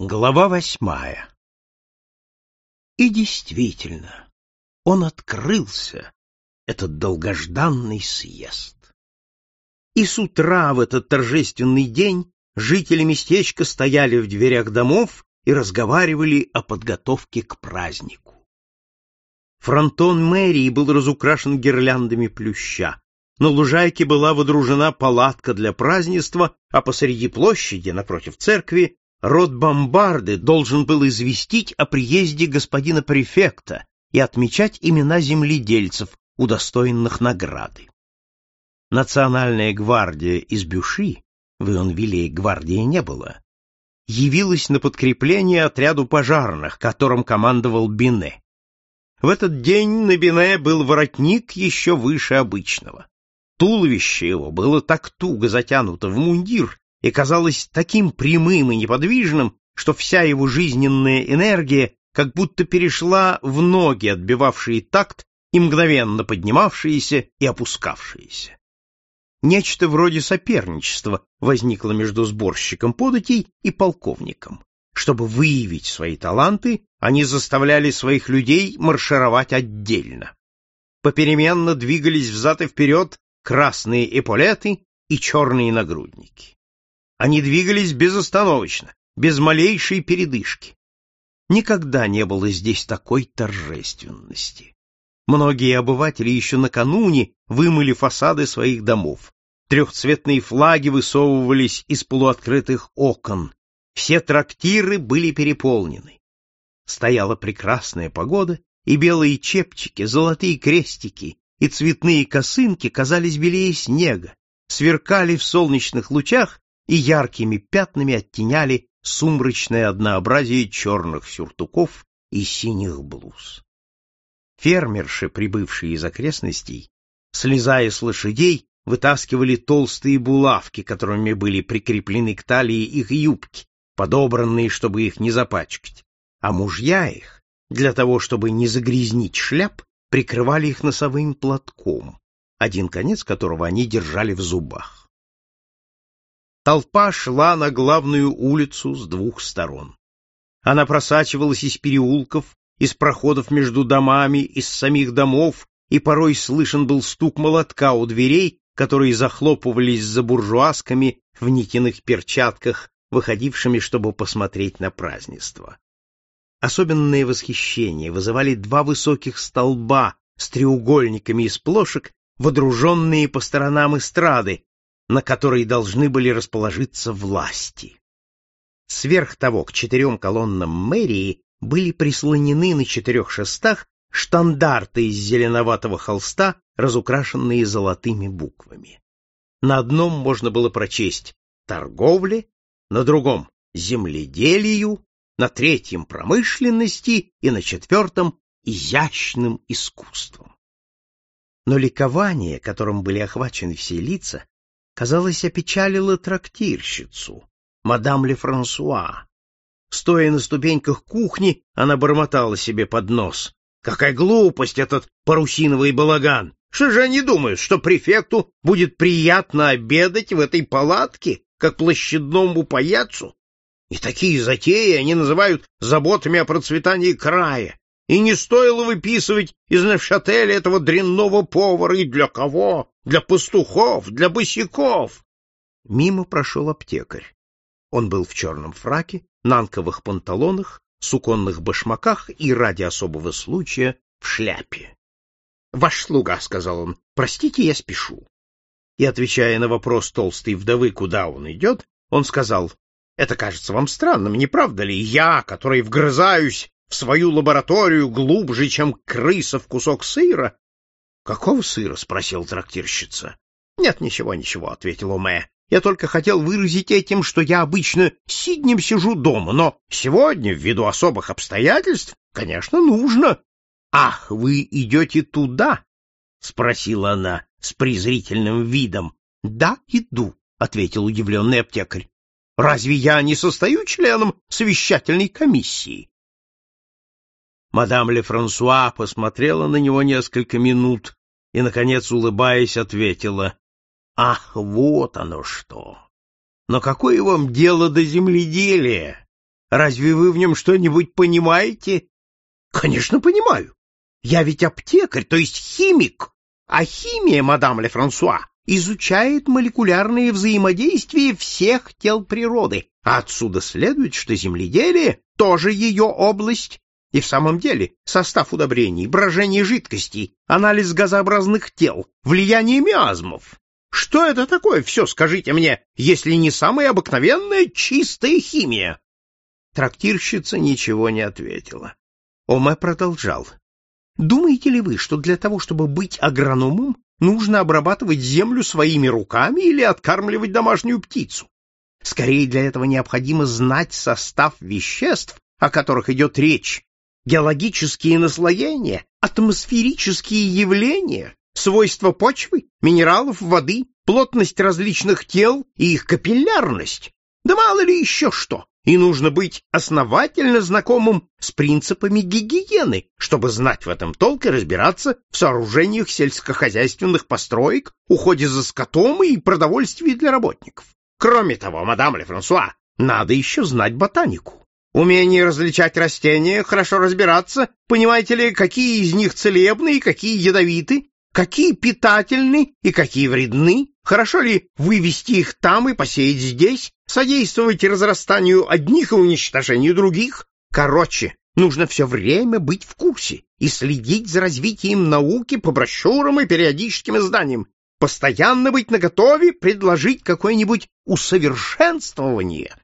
Глава восьмая И действительно, он открылся, этот долгожданный съезд. И с утра в этот торжественный день жители местечка стояли в дверях домов и разговаривали о подготовке к празднику. Фронтон мэрии был разукрашен гирляндами плюща. На лужайке была водружена палатка для празднества, а посреди площади, напротив церкви, род бомбарды должен был известить о приезде господина префекта и отмечать имена земледельцев, удостоенных награды. Национальная гвардия из Бюши, в Ионвилле гвардии не было, явилась на подкрепление отряду пожарных, которым командовал Бине. В этот день на Бине был воротник еще выше обычного. Туловище его было так туго затянуто в мундир, и казалось таким прямым и неподвижным, что вся его жизненная энергия как будто перешла в ноги, отбивавшие такт и мгновенно поднимавшиеся и опускавшиеся. Нечто вроде соперничества возникло между сборщиком податей и полковником. Чтобы выявить свои таланты, они заставляли своих людей маршировать отдельно. Попеременно двигались взад и вперед красные эполеты и черные нагрудники. Они двигались безостановочно, без малейшей передышки. Никогда не было здесь такой торжественности. Многие обыватели еще накануне вымыли фасады своих домов. Трехцветные флаги высовывались из полуоткрытых окон. Все трактиры были переполнены. Стояла прекрасная погода, и белые чепчики, золотые крестики и цветные косынки казались белее снега, сверкали в солнечных лучах и яркими пятнами оттеняли сумрачное однообразие черных сюртуков и синих блуз. Фермерши, прибывшие из окрестностей, слезая с лошадей, вытаскивали толстые булавки, которыми были прикреплены к талии их юбки, подобранные, чтобы их не запачкать, а мужья их, для того, чтобы не загрязнить шляп, прикрывали их носовым платком, один конец которого они держали в зубах. Толпа шла на главную улицу с двух сторон. Она просачивалась из переулков, из проходов между домами, из самих домов, и порой слышен был стук молотка у дверей, которые захлопывались за буржуазками в нитяных перчатках, выходившими, чтобы посмотреть на празднество. Особенное восхищение вызывали два высоких столба с треугольниками из плошек, водруженные по сторонам эстрады, на которой должны были расположиться власти. Сверх того, к четырем колоннам мэрии были прислонены на четырех шестах штандарты из зеленоватого холста, разукрашенные золотыми буквами. На одном можно было прочесть «торговле», на другом «земледелию», на третьем «промышленности» и на четвертом «изящным искусством». Но ликование, которым были охвачены все лица, казалось, опечалило трактирщицу, мадам Ле Франсуа. Стоя на ступеньках кухни, она бормотала себе под нос. Какая глупость этот парусиновый балаган! Что же они думают, что префекту будет приятно обедать в этой палатке, как площадному паяцу? И такие затеи они называют заботами о процветании края. И не стоило выписывать из Невшателя этого дрянного повара. И для кого? Для пастухов, для босиков. Мимо прошел аптекарь. Он был в черном фраке, нанковых панталонах, суконных башмаках и, ради особого случая, в шляпе. — Ваш слуга, — сказал он, — простите, я спешу. И, отвечая на вопрос толстой вдовы, куда он идет, он сказал, — это кажется вам странным, не правда ли? Я, который вгрызаюсь в свою лабораторию глубже, чем крыса в кусок сыра? — Какого сыра? — спросил трактирщица. — Нет, ничего, ничего, — ответил Оме. — Я только хотел выразить этим, что я обычно сиднем сижу дома, но сегодня, ввиду особых обстоятельств, конечно, нужно. — Ах, вы идете туда? — спросила она с презрительным видом. — Да, иду, — ответил удивленный аптекарь. — Разве я не состою членом совещательной комиссии? Мадам Ле Франсуа посмотрела на него несколько минут и, наконец, улыбаясь, ответила, «Ах, вот оно что! Но какое вам дело до земледелия? Разве вы в нем что-нибудь понимаете? Конечно, понимаю. Я ведь аптекарь, то есть химик. А химия, мадам Ле Франсуа, изучает молекулярные взаимодействия всех тел природы, а отсюда следует, что земледелие тоже ее область. И в самом деле состав удобрений, брожение жидкостей, анализ газообразных тел, влияние миазмов. Что это такое все, скажите мне, если не самая обыкновенная чистая химия? Трактирщица ничего не ответила. Оме продолжал. Думаете ли вы, что для того, чтобы быть агрономом, нужно обрабатывать землю своими руками или откармливать домашнюю птицу? Скорее для этого необходимо знать состав веществ, о которых идет речь, геологические наслоения, атмосферические явления, свойства почвы, минералов, воды, плотность различных тел и их капиллярность. Да мало ли еще что. И нужно быть основательно знакомым с принципами гигиены, чтобы знать в этом толк и разбираться в сооружениях сельскохозяйственных построек, уходе за скотом и продовольствии для работников. Кроме того, мадам Ле Франсуа, надо еще знать ботанику. Умение различать растения, хорошо разбираться, понимаете ли, какие из них целебны и какие ядовиты, какие питательны и какие вредны, хорошо ли вывести их там и посеять здесь, содействовать разрастанию одних и уничтожению других. Короче, нужно все время быть в курсе и следить за развитием науки по брошюрам и периодическим изданиям, постоянно быть наготове предложить какое-нибудь усовершенствование.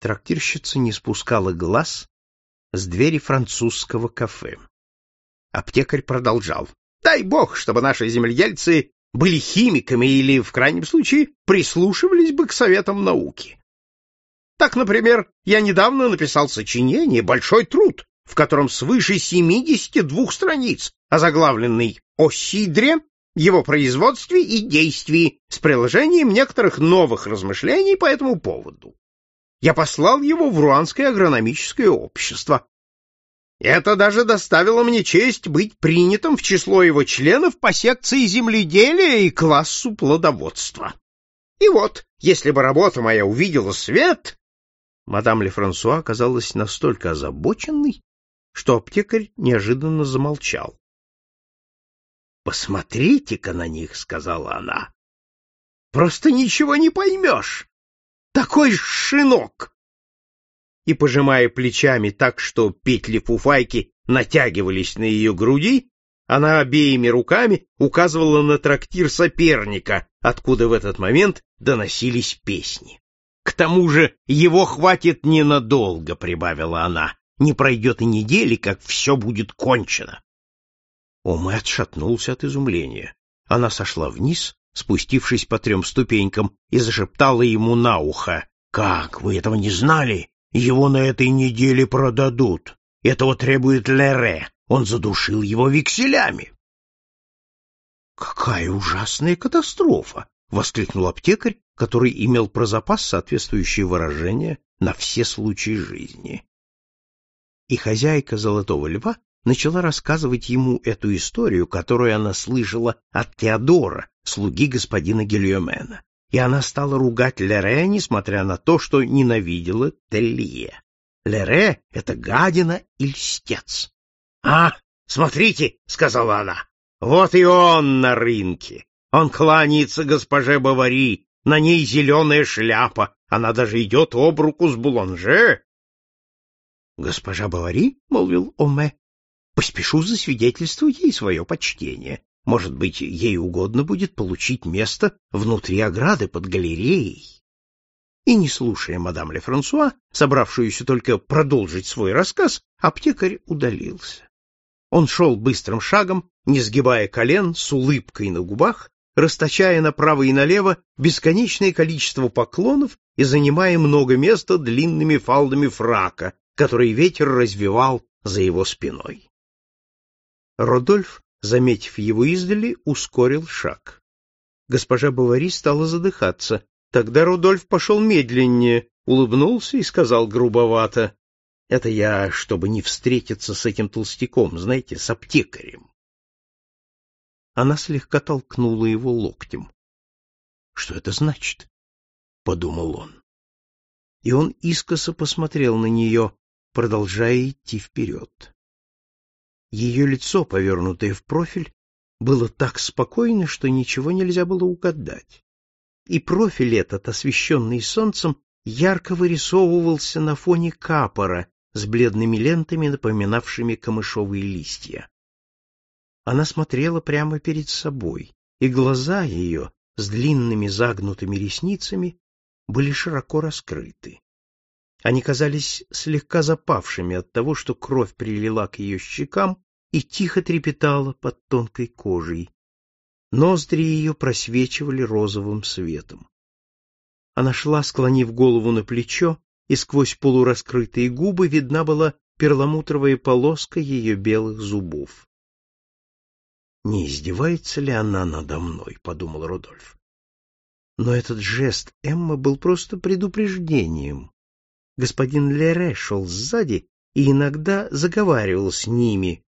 Трактирщица не спускала глаз с двери французского кафе. Аптекарь продолжал. Дай бог, чтобы наши земледельцы были химиками или, в крайнем случае, прислушивались бы к советам науки. Так, например, я недавно написал сочинение «Большой труд», в котором свыше 72 страниц, озаглавленный «О сидре его производстве и действии с приложением некоторых новых размышлений по этому поводу. Я послал его в Руанское агрономическое общество. Это даже доставило мне честь быть принятым в число его членов по секции земледелия и классу плодоводства. И вот, если бы работа моя увидела свет... Мадам Лефрансуа оказалась настолько озабоченной, что аптекарь неожиданно замолчал. Посмотрите-ка на них, сказала она. Просто ничего не поймешь. Такой шинок. И пожимая плечами так, что петли фуфайки натягивались на ее груди, она обеими руками указывала на трактир соперника, откуда в этот момент доносились песни. К тому же его хватит ненадолго, прибавила она. Не пройдет и недели, как все будет кончено. Оме отшатнулся от изумления. Она сошла вниз, спустившись по трем ступенькам, и зашептала ему на ухо. — Как, вы этого не знали? Его на этой неделе продадут. Этого требует Лере. Он задушил его векселями. — Какая ужасная катастрофа! — воскликнул аптекарь, который имел про запас соответствующее выражение на все случаи жизни. И хозяйка Золотого Льва начала рассказывать ему эту историю, которую она слышала от Теодора, слуги господина Гильомена. И она стала ругать Лере, несмотря на то, что ненавидела Теллие. Лере — это гадина и льстец. — А, смотрите, — сказала она, — вот и он на рынке. Он кланяется госпоже Бавари, на ней зеленая шляпа, она даже идет об руку с Буланже. — Госпожа Бавари, — молвил Оме, Поспешу засвидетельствовать ей свое почтение. Может быть, ей угодно будет получить место внутри ограды под галереей. И не слушая мадам Ле Франсуа, собравшуюся только продолжить свой рассказ, аптекарь удалился. Он шел быстрым шагом, не сгибая колен, с улыбкой на губах, расточая направо и налево бесконечное количество поклонов и занимая много места длинными фалдами фрака, который ветер развивал за его спиной. Родольф, заметив его издали, ускорил шаг. Госпожа Бавари стала задыхаться. Тогда Родольф пошел медленнее, улыбнулся и сказал грубовато, «Это я, чтобы не встретиться с этим толстяком, знаете, с аптекарем». Она слегка толкнула его локтем. «Что это значит?» — подумал он. и он искоса посмотрел на нее, продолжая идти вперед. Ее лицо, повернутое в профиль, было так спокойно, что ничего нельзя было угадать. И профиль этот, освещенный солнцем, ярко вырисовывался на фоне капора с бледными лентами, напоминавшими камышовые листья. Она смотрела прямо перед собой, и глаза ее с длинными загнутыми ресницами были широко раскрыты. Они казались слегка запавшими от того, что кровь прилила к ее щекам и тихо трепетала под тонкой кожей. Ноздри ее просвечивали розовым светом. Она шла, склонив голову на плечо, и сквозь полураскрытые губы видна была перламутровая полоска ее белых зубов. «Не издевается ли она надо мной?» — подумал Рудольф. Но этот жест Эмма был просто предупреждением. Господин Лере шел сзади и иногда заговаривал с ними,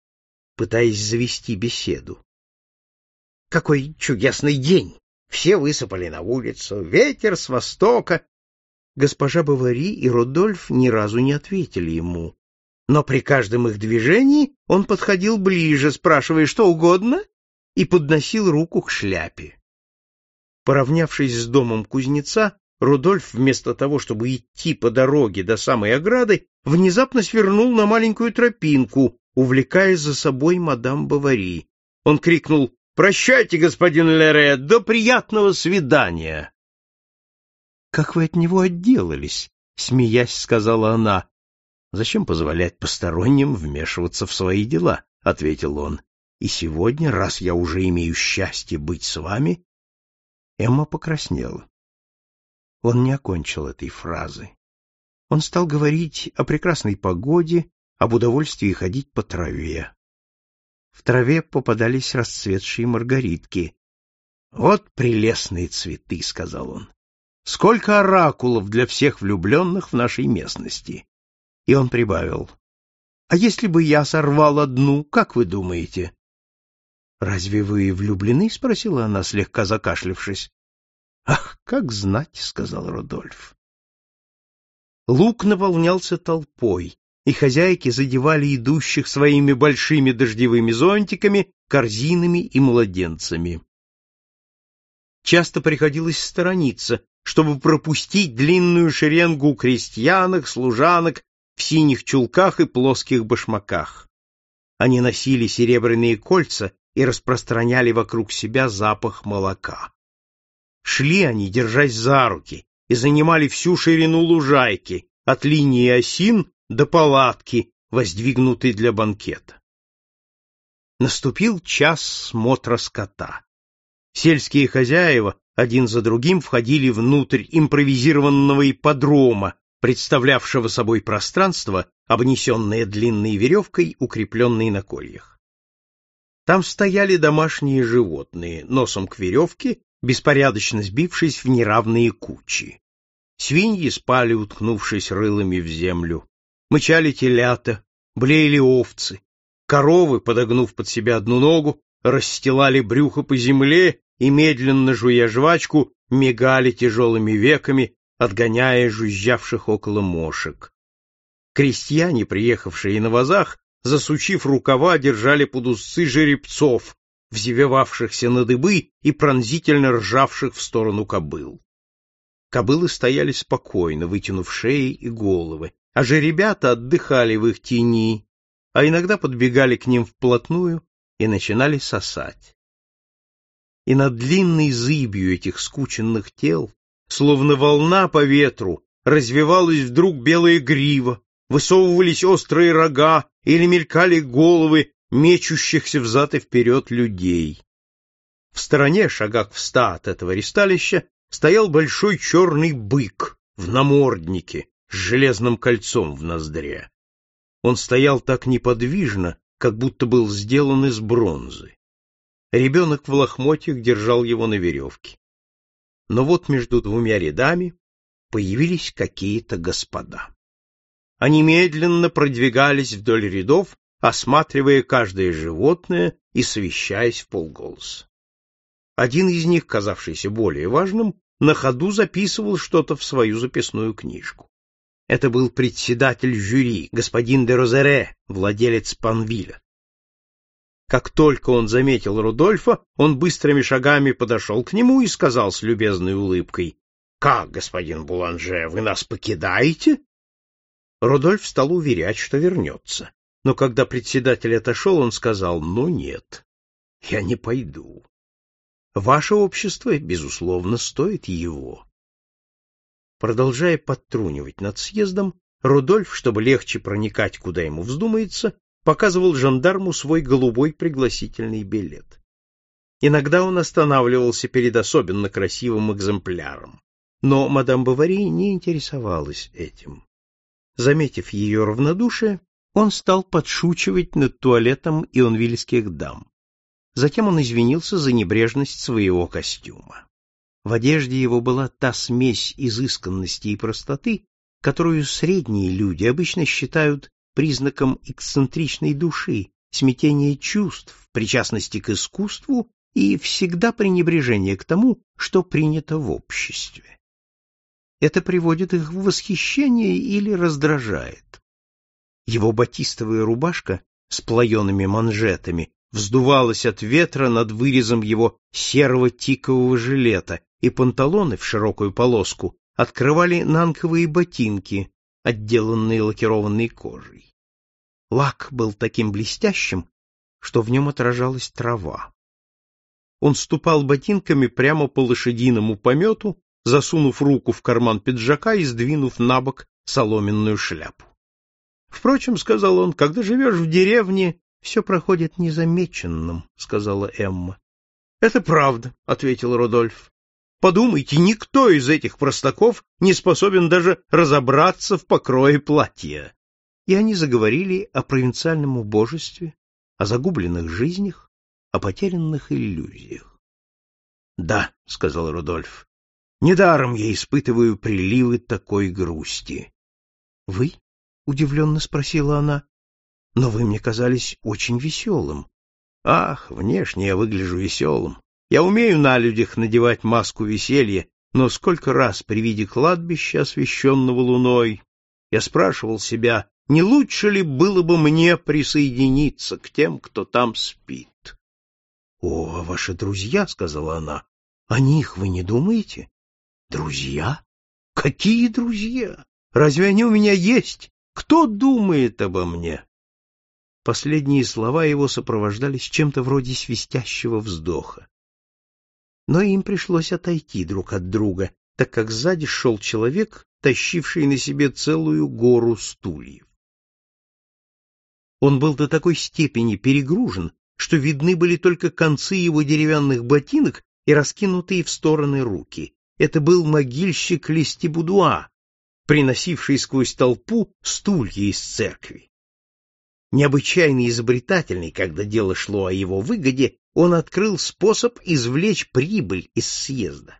пытаясь завести беседу. «Какой чудесный день! Все высыпали на улицу, ветер с востока!» Госпожа Бавари и Рудольф ни разу не ответили ему. Но при каждом их движении он подходил ближе, спрашивая что угодно, и подносил руку к шляпе. Поравнявшись с домом кузнеца, Рудольф, вместо того, чтобы идти по дороге до самой ограды, внезапно свернул на маленькую тропинку, увлекая за собой мадам Бавари. Он крикнул «Прощайте, господин Лере, до приятного свидания!» «Как вы от него отделались?» — смеясь сказала она. «Зачем позволять посторонним вмешиваться в свои дела?» — ответил он. «И сегодня, раз я уже имею счастье быть с вами, Эмма покраснела. Он не окончил этой фразы. Он стал говорить о прекрасной погоде, об удовольствии ходить по траве. В траве попадались расцветшие маргаритки. «Вот прелестные цветы», — сказал он. «Сколько оракулов для всех влюбленных в нашей местности!» И он прибавил. «А если бы я сорвал одну, как вы думаете?» «Разве вы влюблены?» — спросила она, слегка закашлявшись. «Ах, как знать!» — сказал Рудольф. Лук наполнялся толпой, и хозяйки задевали идущих своими большими дождевыми зонтиками, корзинами и младенцами. Часто приходилось сторониться, чтобы пропустить длинную шеренгу крестьянок, служанок в синих чулках и плоских башмаках. Они носили серебряные кольца и распространяли вокруг себя запах молока. Шли они, держась за руки, и занимали всю ширину лужайки, от линии осин до палатки, воздвигнутой для банкета. Наступил час смотра скота. Сельские хозяева один за другим входили внутрь импровизированного ипподрома, представлявшего собой пространство, обнесенное длинной веревкой, укрепленной на кольях. Там стояли домашние животные, носом к веревке, беспорядочно сбившись в неравные кучи. Свиньи спали, уткнувшись рылами в землю. Мычали телята, блеяли овцы. Коровы, подогнув под себя одну ногу, расстилали брюхо по земле и, медленно жуя жвачку, мигали тяжелыми веками, отгоняя жужжавших около мошек. Крестьяне, приехавшие на вазах, засучив рукава, держали под усы жеребцов, взвивавшихся на дыбы и пронзительно ржавших в сторону кобыл. Кобылы стояли спокойно, вытянув шеи и головы, а же ребята отдыхали в их тени, а иногда подбегали к ним вплотную и начинали сосать. И над длинной зыбью этих скученных тел, словно волна по ветру, развивалась вдруг белая грива, высовывались острые рога или мелькали головы мечущихся взад и вперед людей. В стороне, шагах в ста от этого ристалища, стоял большой черный бык в наморднике с железным кольцом в ноздре. Он стоял так неподвижно, как будто был сделан из бронзы. Ребенок в лохмотьях держал его на веревке. Но вот между двумя рядами появились какие-то господа. Они медленно продвигались вдоль рядов, осматривая каждое животное и совещаясь в полголоса. Один из них, казавшийся более важным, на ходу записывал что-то в свою записную книжку. Это был председатель жюри, господин де Розере, владелец Панвиля. Как только он заметил Рудольфа, он быстрыми шагами подошел к нему и сказал с любезной улыбкой, «Как, господин Буланже, вы нас покидаете?» Рудольф стал уверять, что вернется. Но когда председатель отошел, он сказал, «Ну нет, я не пойду. Ваше общество, безусловно, стоит его». Продолжая подтрунивать над съездом, Рудольф, чтобы легче проникать, куда ему вздумается, показывал жандарму свой голубой пригласительный билет. Иногда он останавливался перед особенно красивым экземпляром, но мадам Бавари не интересовалась этим. Заметив ее равнодушие, он стал подшучивать над туалетом ионвильских дам. Затем он извинился за небрежность своего костюма. В одежде его была та смесь изысканности и простоты, которую средние люди обычно считают признаком эксцентричной души, смятения чувств, причастности к искусству и всегда пренебрежение к тому, что принято в обществе. Это приводит их в восхищение или раздражает. Его батистовая рубашка с плаеными манжетами вздувалась от ветра над вырезом его серого тикового жилета, и панталоны в широкую полоску открывали нанковые ботинки, отделанные лакированной кожей. Лак был таким блестящим, что в нем отражалась трава. Он ступал ботинками прямо по лошадиному помету, засунув руку в карман пиджака и сдвинув на бок соломенную шляпу. Впрочем, — сказал он, — когда живешь в деревне, все проходит незамеченным, — сказала Эмма. — Это правда, — ответил Рудольф. Подумайте, никто из этих простаков не способен даже разобраться в покрое платья. И они заговорили о провинциальном убожестве, о загубленных жизнях, о потерянных иллюзиях. — Да, — сказал Рудольф, — недаром я испытываю приливы такой грусти. — Вы? — удивленно спросила она. — Но вы мне казались очень веселым. — Ах, внешне я выгляжу веселым. Я умею на людях надевать маску веселья, но сколько раз при виде кладбища, освещенного луной, я спрашивал себя, не лучше ли было бы мне присоединиться к тем, кто там спит. — О, а ваши друзья, — сказала она, — о них вы не думаете? — Друзья? Какие друзья? Разве они у меня есть? Кто думает обо мне? Последние слова его сопровождались чем-то вроде свистящего вздоха но им пришлось отойти друг от друга, так как сзади шел человек, тащивший на себе целую гору стульев. Он был до такой степени перегружен, что видны были только концы его деревянных ботинок и раскинутые в стороны руки. Это был могильщик Лестибудуа, приносивший сквозь толпу стулья из церкви. Необычайно изобретательный, когда дело шло о его выгоде, он открыл способ извлечь прибыль из съезда.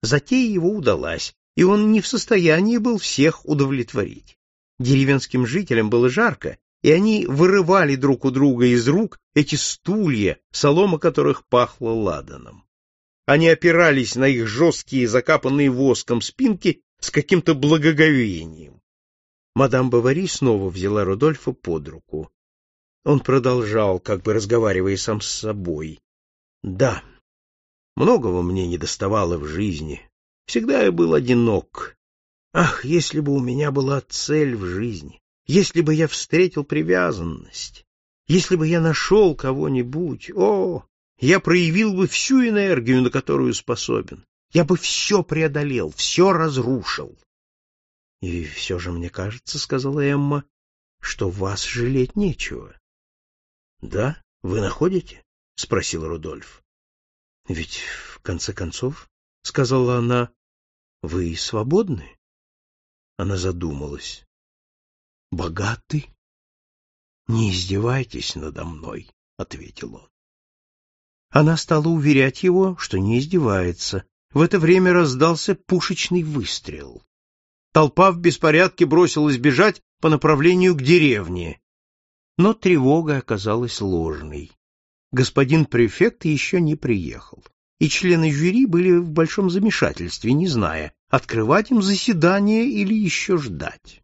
Затея его удалась, и он не в состоянии был всех удовлетворить. Деревенским жителям было жарко, и они вырывали друг у друга из рук эти стулья, солома которых пахла ладаном. Они опирались на их жесткие, закапанные воском спинки с каким-то благоговением. Мадам Бавари снова взяла Рудольфа под руку. Он продолжал, как бы разговаривая сам с собой. Да, многого мне не доставало в жизни. Всегда я был одинок. Ах, если бы у меня была цель в жизни, если бы я встретил привязанность, если бы я нашел кого-нибудь, о, я проявил бы всю энергию, на которую способен. Я бы все преодолел, все разрушил. — И все же мне кажется, — сказала Эмма, — что вас жалеть нечего. — Да, вы находите? — спросил Рудольф. — Ведь, в конце концов, — сказала она, — вы свободны. Она задумалась. — Богаты? — Не издевайтесь надо мной, — ответил он. Она стала уверять его, что не издевается. В это время раздался пушечный выстрел. Толпа в беспорядке бросилась бежать по направлению к деревне. Но тревога оказалась ложной. Господин префект еще не приехал. и члены жюри были в большом замешательстве, не зная, открывать им заседание или еще ждать.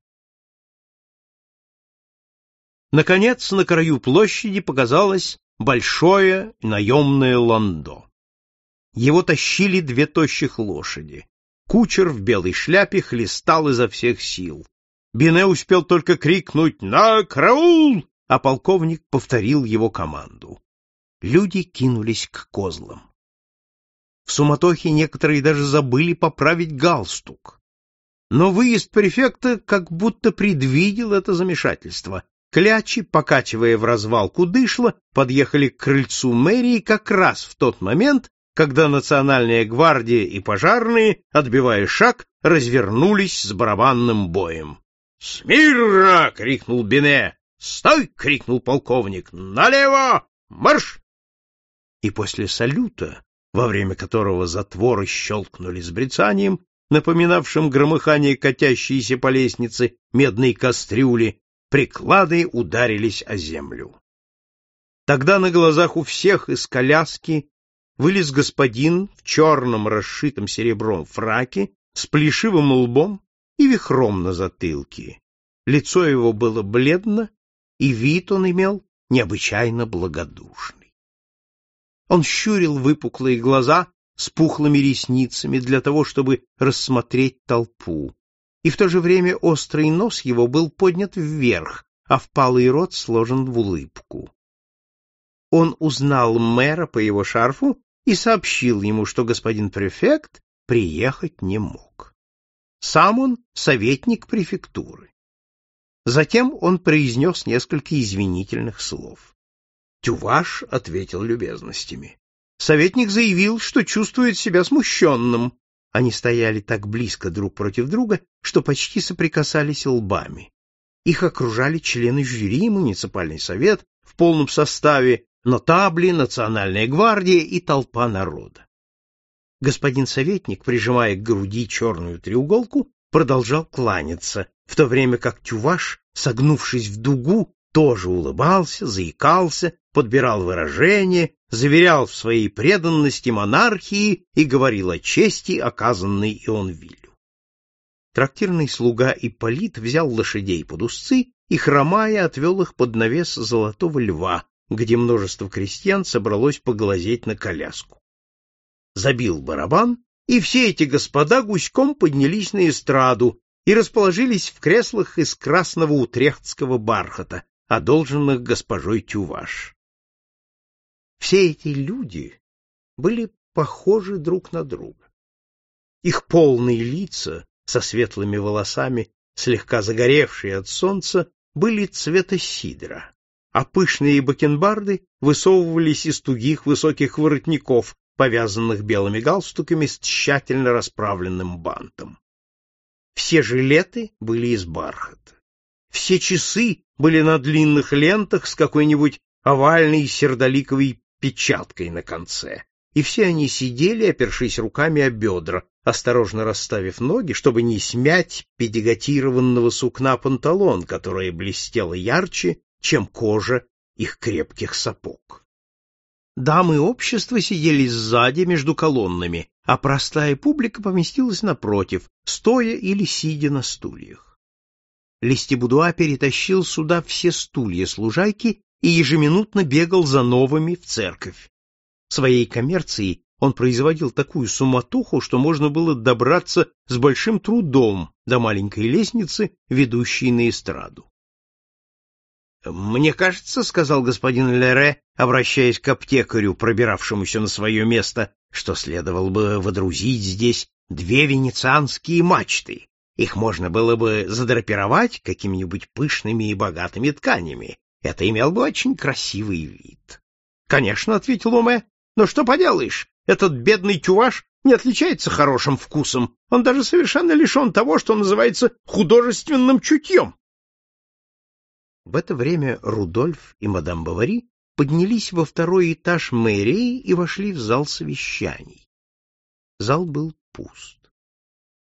Наконец, на краю площади показалось большое наемное ландо. Его тащили две тощих лошади. Кучер в белой шляпе хлестал изо всех сил. Бине успел только крикнуть «На караул!», а полковник повторил его команду. Люди кинулись к козлам. В суматохе некоторые даже забыли поправить галстук. Но выезд префекта как будто предвидел это замешательство. Клячи, покачивая в развалку дышла, подъехали к крыльцу мэрии как раз в тот момент, когда национальная гвардия и пожарные, отбивая шаг, развернулись с барабанным боем. «Смирно!» — крикнул Бене. «Стой!» — крикнул полковник. «Налево! Марш!» И после салюта во время которого затворы щелкнули с брецанием, напоминавшим громыхание катящейся по лестнице медной кастрюли, приклады ударились о землю. Тогда на глазах у всех из коляски вылез господин в черном расшитом серебром фраке с плешивым лбом и вихром на затылке. Лицо его было бледно, и вид он имел необычайно благодушный. Он щурил выпуклые глаза с пухлыми ресницами для того, чтобы рассмотреть толпу, и в то же время острый нос его был поднят вверх, а впалый рот сложен в улыбку. Он узнал мэра по его шарфу и сообщил ему, что господин префект приехать не мог. Сам он советник префектуры. Затем он произнес несколько извинительных слов. Тюваш ответил любезностями. Советник заявил, что чувствует себя смущенным. Они стояли так близко друг против друга, что почти соприкасались лбами. Их окружали члены жюри, муниципальный совет в полном составе, нотабли, национальная гвардия и толпа народа. Господин советник, прижимая к груди черную треуголку, продолжал кланяться, в то время как Тюваш, согнувшись в дугу, тоже улыбался, заикался, подбирал выражения, заверял в своей преданности монархии и говорил о чести, оказанной Ионвилю. Трактирный слуга Ипполит взял лошадей под узцы и, хромая, отвел их под навес золотого льва, где множество крестьян собралось поглазеть на коляску. Забил барабан, и все эти господа гуськом поднялись на эстраду и расположились в креслах из красного утрехтского бархата, одолженных госпожой Тюваш. Все эти люди были похожи друг на друга. Их полные лица со светлыми волосами, слегка загоревшие от солнца, были цвета сидра, а пышные бакенбарды высовывались из тугих высоких воротников, повязанных белыми галстуками с тщательно расправленным бантом. Все жилеты были из бархата. Все часы были на длинных лентах с какой-нибудь овальной сердоликовой печаткой на конце, и все они сидели, опершись руками о бедра, осторожно расставив ноги, чтобы не смять педигатированного сукна панталон, которое блестело ярче, чем кожа их крепких сапог. Дамы общества сидели сзади между колоннами, а простая публика поместилась напротив, стоя или сидя на стульях. Листебудуа перетащил сюда все стулья служайки и ежеминутно бегал за новыми в церковь. Своей коммерцией он производил такую суматоху, что можно было добраться с большим трудом до маленькой лестницы, ведущей на эстраду. «Мне кажется, — сказал господин Лере, обращаясь к аптекарю, пробиравшемуся на свое место, — что следовало бы водрузить здесь две венецианские мачты. Их можно было бы задрапировать какими-нибудь пышными и богатыми тканями, это имел бы очень красивый вид. — Конечно, — ответил Уме, — но что поделаешь, этот бедный чуваш не отличается хорошим вкусом, он даже совершенно лишен того, что называется художественным чутьем. В это время Рудольф и мадам Бавари поднялись во второй этаж мэрии и вошли в зал совещаний. Зал был пуст.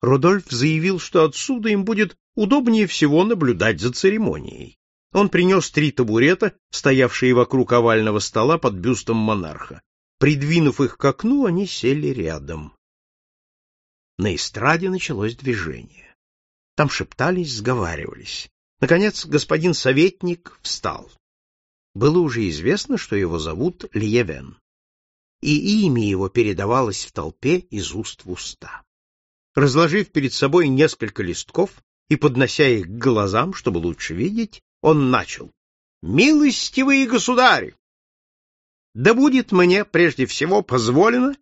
Рудольф заявил, что отсюда им будет удобнее всего наблюдать за церемонией. Он принес три табурета, стоявшие вокруг овального стола под бюстом монарха. Придвинув их к окну, они сели рядом. На эстраде началось движение. Там шептались, сговаривались. Наконец господин советник встал. Было уже известно, что его зовут Льевен, и имя его передавалось в толпе из уст в уста. Разложив перед собой несколько листков и поднося их к глазам, чтобы лучше видеть, он начал. «Милостивые государи! Да будет мне прежде всего позволено,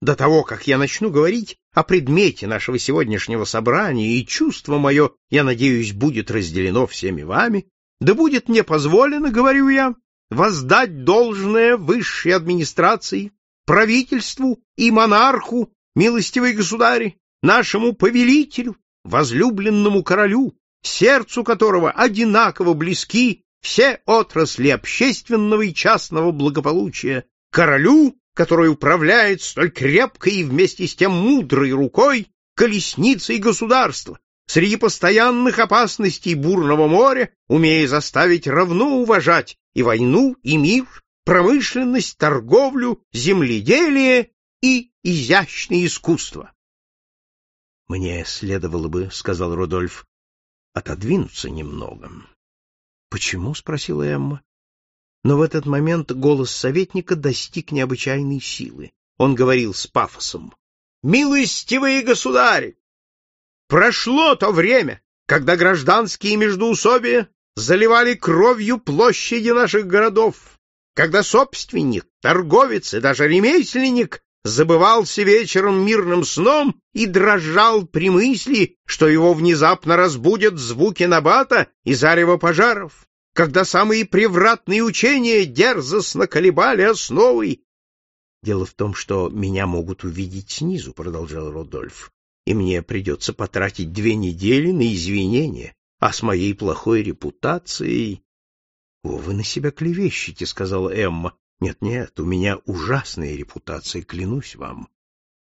до того, как я начну говорить о предмете нашего сегодняшнего собрания, и чувство мое, я надеюсь, будет разделено всеми вами, да будет мне позволено, говорю я, воздать должное высшей администрации, правительству и монарху, милостивые государи, нашему повелителю, возлюбленному королю, сердцу которого одинаково близки все отрасли общественного и частного благополучия, королю, который управляет столь крепкой и вместе с тем мудрой рукой колесницей государства, среди постоянных опасностей бурного моря, умея заставить равно уважать и войну, и мир, промышленность, торговлю, земледелие и изящное искусство. — Мне следовало бы, — сказал Рудольф, — отодвинуться немного. — Почему? — спросила Эмма. Но в этот момент голос советника достиг необычайной силы. Он говорил с пафосом. — Милостивые государи! Прошло то время, когда гражданские междоусобия заливали кровью площади наших городов, когда собственник, торговец и даже ремесленник забывался вечером мирным сном и дрожал при мысли, что его внезапно разбудят звуки набата и зарево пожаров, когда самые превратные учения дерзостно колебали основой. — Дело в том, что меня могут увидеть снизу, — продолжал Родольф, — и мне придется потратить две недели на извинения, а с моей плохой репутацией... — О, вы на себя клевещете, — сказала Эмма, нет-нет, у меня ужасная репутация, клянусь вам.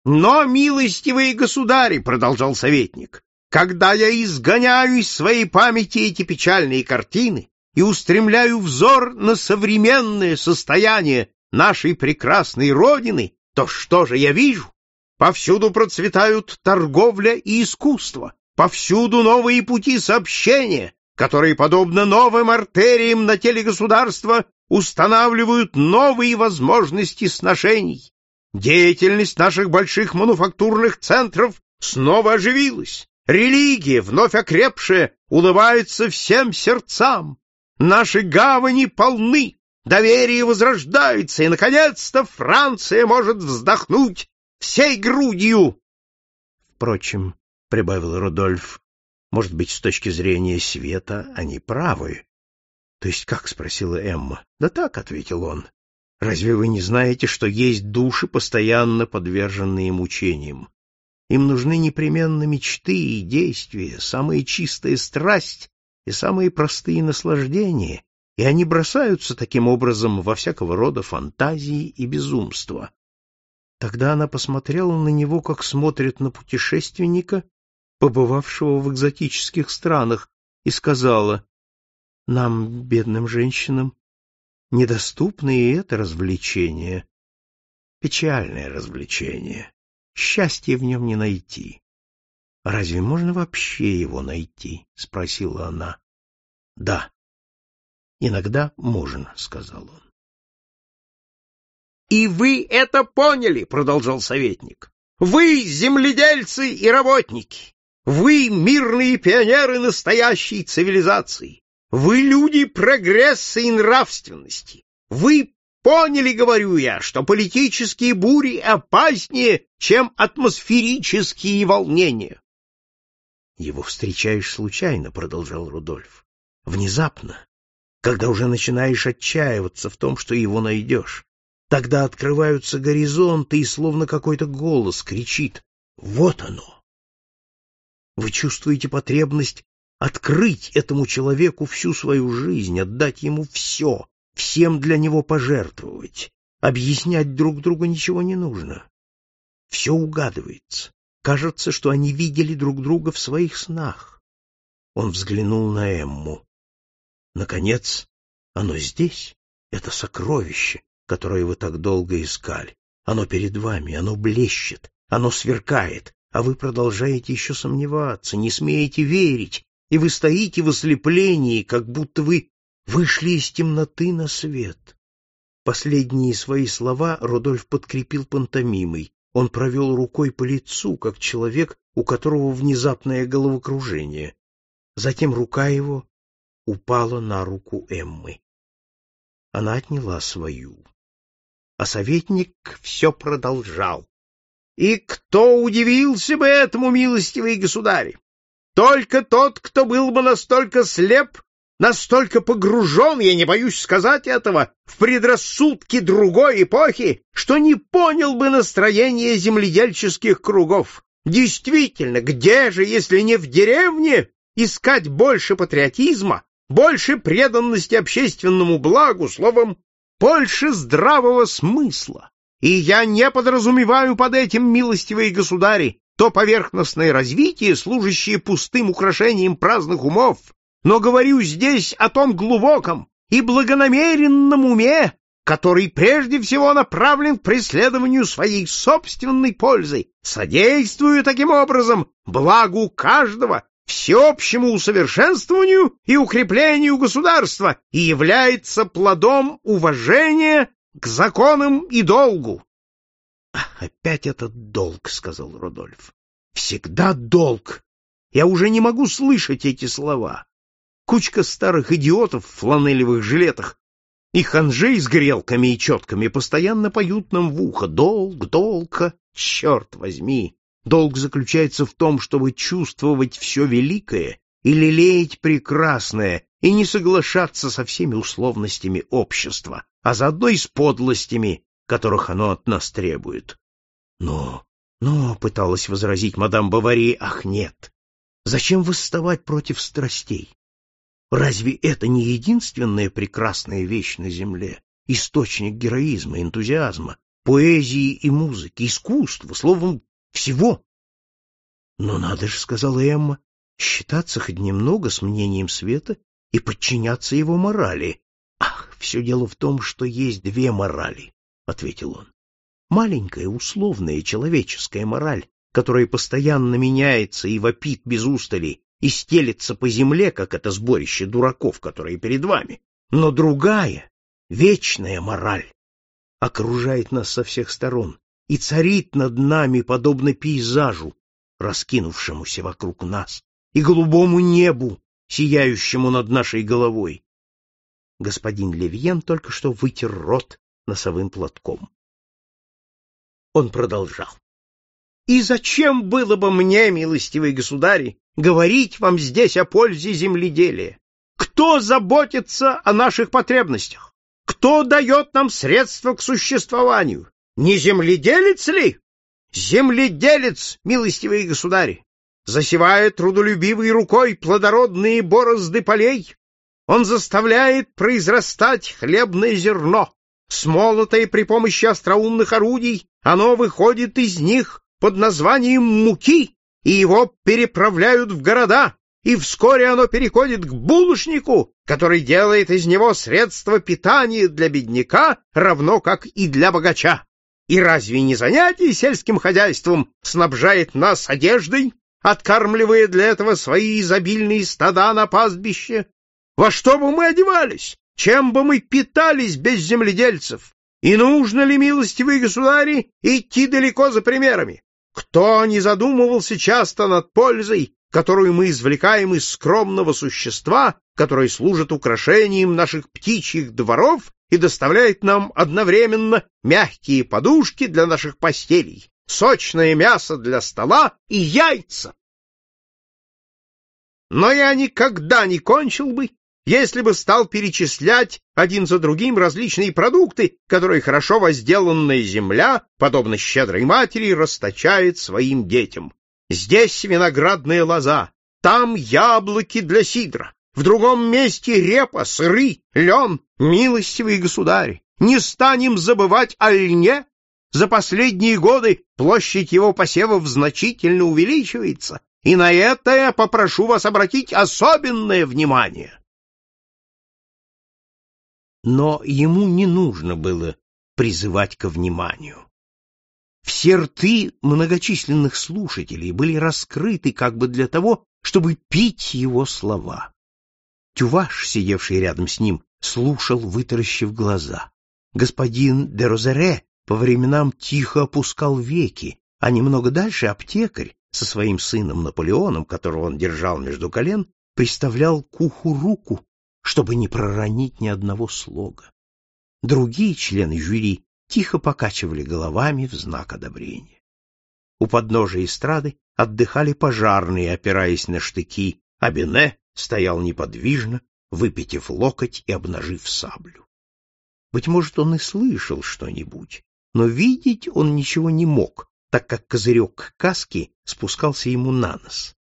Но, милостивые государи, продолжал советник, когда я изгоняю из своей памяти эти печальные картины и устремляю взор на современное состояние нашей прекрасной родины, то что же я вижу? Повсюду процветают торговля и искусство, повсюду новые пути сообщения, которые, подобно новым артериям на теле государства, устанавливают новые возможности сношений. Деятельность наших больших мануфактурных центров снова оживилась. Религия, вновь окрепшая, улыбается всем сердцам. Наши гавани полны, доверие возрождается, и, наконец-то, Франция может вздохнуть всей грудью. Впрочем, — прибавил Рудольф, — может быть, с точки зрения света они правы. — То есть как? — спросила Эмма. — Да так, — ответил он. — Разве вы не знаете, что есть души, постоянно подверженные мучениям? Им нужны непременно мечты и действия, самая чистая страсть и самые простые наслаждения, и они бросаются таким образом во всякого рода фантазии и безумства. Тогда она посмотрела на него, как смотрят на путешественника, побывавшего в экзотических странах, и сказала, нам, бедным женщинам, недоступно и это развлечение. Печальное развлечение. Счастья в нем не найти. Разве можно вообще его найти? — спросила она. — Да. — Иногда можно, — сказал он. — И вы это поняли, — продолжал советник. — Вы земледельцы и работники. Вы мирные пионеры настоящей цивилизации. Вы люди прогресса и нравственности. Вы поняли, говорю я, что политические бури опаснее, чем атмосферические волнения. Его встречаешь случайно, продолжал Рудольф. Внезапно, когда уже начинаешь отчаиваться в том, что его найдешь. Тогда открываются горизонты, и словно какой-то голос кричит «Вот оно!». Вы чувствуете потребность открыть этому человеку всю свою жизнь, отдать ему все, всем для него пожертвовать. Объяснять друг другу ничего не нужно. Все угадывается. Кажется, что они видели друг друга в своих снах. Он взглянул на Эмму. Наконец, оно здесь, это сокровище, которое вы так долго искали. Оно перед вами, оно блещет, оно сверкает, а вы продолжаете еще сомневаться, не смеете верить, и вы стоите в ослеплении, как будто вы вышли из темноты на свет. Последние свои слова Рудольф подкрепил пантомимой. Он провел рукой по лицу, как человек, у которого внезапное головокружение. Затем рука его упала на руку Эммы. Она отняла свою. А советник все продолжал. И кто удивился бы этому, милостивый государь? Только тот, кто был бы настолько слеп, настолько погружен, я не боюсь сказать этого, в предрассудки другой эпохи, что не понял бы настроение земледельческих кругов. Действительно, где же, если не в деревне, искать больше патриотизма, больше преданности общественному благу, словом, больше здравого смысла? И я не подразумеваю под этим, милостивые государи, то поверхностное развитие, служащее пустым украшением праздных умов, но говорю здесь о том глубоком и благонамеренном уме, который прежде всего направлен к преследованию своей собственной пользы, содействуя таким образом благу каждого, всеобщему усовершенствованию и укреплению государства и является плодом уважения к законам и долгу. — Опять этот долг, — сказал Рудольф. — Всегда долг. Я уже не могу слышать эти слова. Кучка старых идиотов в фланелевых жилетах и ханжей с грелками и четками постоянно поют нам в ухо «Долг, долг, черт возьми!» Долг заключается в том, чтобы чувствовать все великое и лелеять прекрасное, и не соглашаться со всеми условностями общества, а заодно и с подлостями, которых оно от нас требует. Но, но, — пыталась возразить мадам Бавари, — ах, нет! Зачем восставать против страстей? Разве это не единственная прекрасная вещь на земле, источник героизма, энтузиазма, поэзии и музыки, искусства, словом, всего? Но надо же, сказала Эмма, считаться хоть немного с мнением света и подчиняться его морали. Ах, все дело в том, что есть две морали, ответил он. Маленькая, условная, человеческая мораль, которая постоянно меняется и вопит без устали, и стелется по земле, как это сборище дураков, которые перед вами. Но другая, вечная мораль, окружает нас со всех сторон и царит над нами, подобно пейзажу, раскинувшемуся вокруг нас, и голубому небу, сияющему над нашей головой. Господин Левьен только что вытер рот носовым платком. Он продолжал. И зачем было бы мне, милостивый государь, говорить вам здесь о пользе земледелия? Кто заботится о наших потребностях? Кто дает нам средства к существованию? Не земледелец ли? Земледелец, милостивые государи, засевает трудолюбивой рукой плодородные борозды полей. Он заставляет произрастать хлебное зерно. Смолотое при помощи остроумных орудий, оно выходит из них под названием муки, и его переправляют в города, и вскоре оно переходит к булочнику, который делает из него средство питания для бедняка, равно как и для богача. И разве не занятие сельским хозяйством снабжает нас одеждой, откармливая для этого свои изобильные стада на пастбище? Во что бы мы одевались? Чем бы мы питались без земледельцев? И нужно ли, милостивые государи, идти далеко за примерами? Кто не задумывался часто над пользой, которую мы извлекаем из скромного существа, которое служит украшением наших птичьих дворов и доставляет нам одновременно мягкие подушки для наших постелей, сочное мясо для стола и яйца? Но я никогда не кончил бы, если бы стал перечислять один за другим различные продукты, которые хорошо возделанная земля, подобно щедрой матери, расточает своим детям. Здесь виноградная лоза, там яблоки для сидра, в другом месте репа, сыры, лен, милостивые государи. Не станем забывать о льне. За последние годы площадь его посевов значительно увеличивается, и на это я попрошу вас обратить особенное внимание. Но ему не нужно было призывать ко вниманию. Все рты многочисленных слушателей были раскрыты как бы для того, чтобы пить его слова. Тюваш, сидевший рядом с ним, слушал, вытаращив глаза. Господин де Розере по временам тихо опускал веки, а немного дальше аптекарь со своим сыном Наполеоном, которого он держал между колен, приставлял к уху руку, чтобы не проронить ни одного слога. Другие члены жюри тихо покачивали головами в знак одобрения. У подножия эстрады отдыхали пожарные, опираясь на штыки, а Бене стоял неподвижно, выпитив локоть и обнажив саблю. Быть может, он и слышал что-нибудь, но видеть он ничего не мог, так как козырек каски спускался ему на нос.